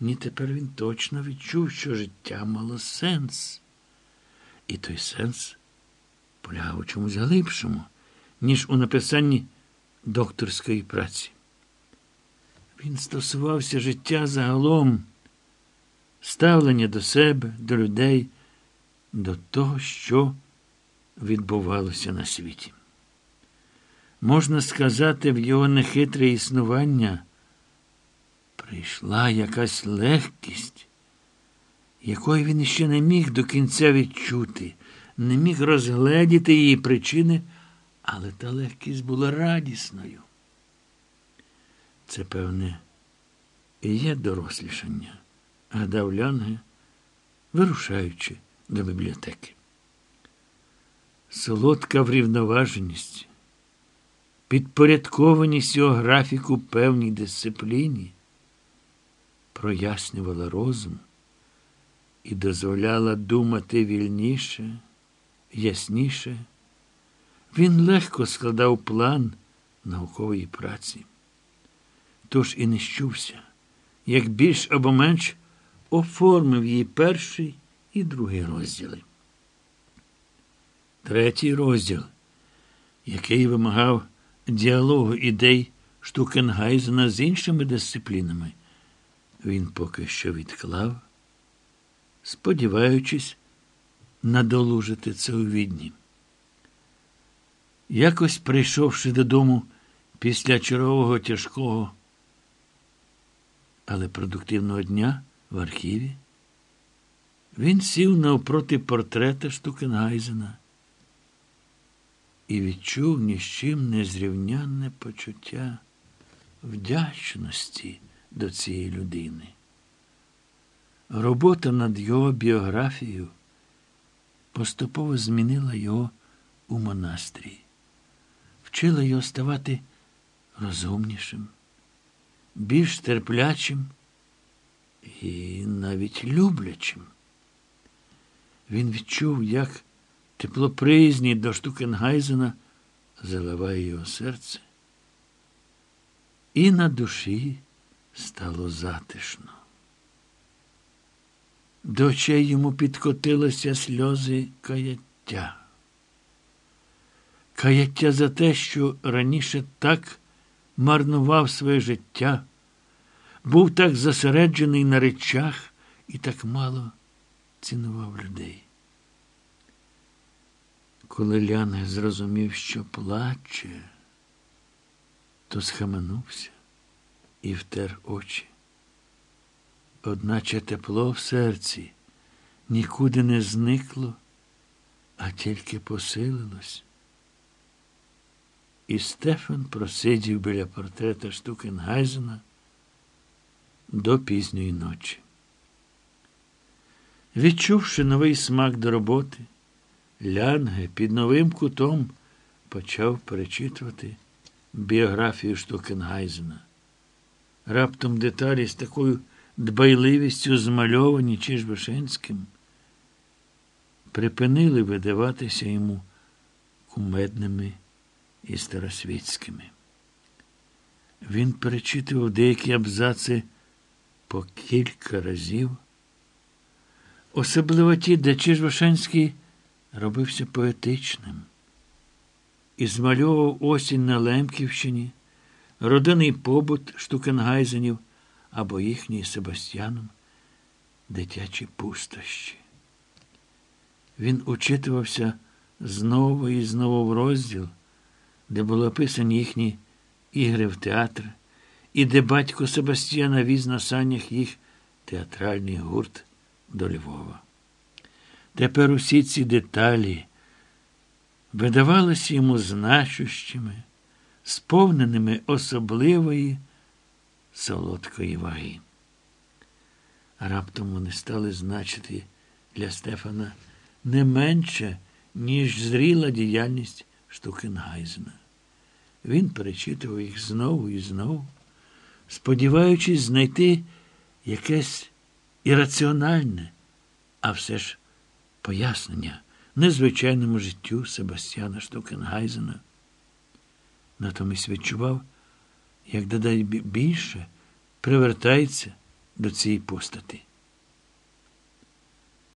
Ні, тепер він точно відчув, що життя мало сенс. І той сенс полягав у чомусь глибшому, ніж у написанні докторської праці. Він стосувався життя загалом, ставлення до себе, до людей, до того, що відбувалося на світі. Можна сказати, в його нехитре існування прийшла якась легкість, якої він ще не міг до кінця відчути, не міг розгледіти її причини, але та легкість була радісною. Це, певне, і є дорослішання, гадав Лянге, вирушаючи до бібліотеки. Солодка врівноваженість, підпорядкованість його графіку певній дисципліні прояснювала розум і дозволяла думати вільніше, ясніше. Він легко складав план наукової праці. Тож і не щувся, як більш або менш оформив її перший і другий розділи. Третій розділ, який вимагав діалогу ідей Штукенгайзена з іншими дисциплінами, він поки що відклав, сподіваючись надолужити це у відні. Якось прийшовши додому після чергового тяжкого, але продуктивного дня в архіві, він сів навпроти портрета Штукенгайзена і відчув ні з чим незрівнянне почуття вдячності до цієї людини. Робота над його біографією поступово змінила його у монастрі, вчила його ставати розумнішим, більш терплячим і навіть люблячим. Він відчув, як теплоприязні до Штукенгайзена заливає його серце. І на душі стало затишно. До очей йому підкотилися сльози каяття. Каяття за те, що раніше так марнував своє життя, був так зосереджений на речах і так мало цінував людей. Коли Ляне зрозумів, що плаче, то схаменувся і втер очі. Одначе тепло в серці нікуди не зникло, а тільки посилилось. І Стефан просидів біля портрета Штукенгайзена до пізньої ночі. Відчувши новий смак до роботи, Лянге під новим кутом почав перечитувати біографію Штукенгайзена. Раптом деталі з такою дбайливістю змальовані Чижбашинським, припинили видаватися йому кумедними і старосвітськими. Він перечитував деякі абзаци по кілька разів, особливо ті, де Чижбашинський робився поетичним і змальовував осінь на Лемківщині, родинний побут Штукенгайзенів або їхній Себастьяном дитячі пустощі. Він учитувався знову і знову в розділ, де були описані їхні ігри в театр, і де батько Себастьяна віз на санях їх театральний гурт до Львова. Тепер усі ці деталі видавалися йому значущими, сповненими особливої солодкої ваги. Раптом вони стали значити для Стефана не менше, ніж зріла діяльність Штукенгайзена. Він перечитував їх знову і знову, сподіваючись знайти якесь ірраціональне, а все ж пояснення незвичайному життю Себастьяна Штукенгайзена. Натомість відчував, як додай більше привертається до цієї постаті.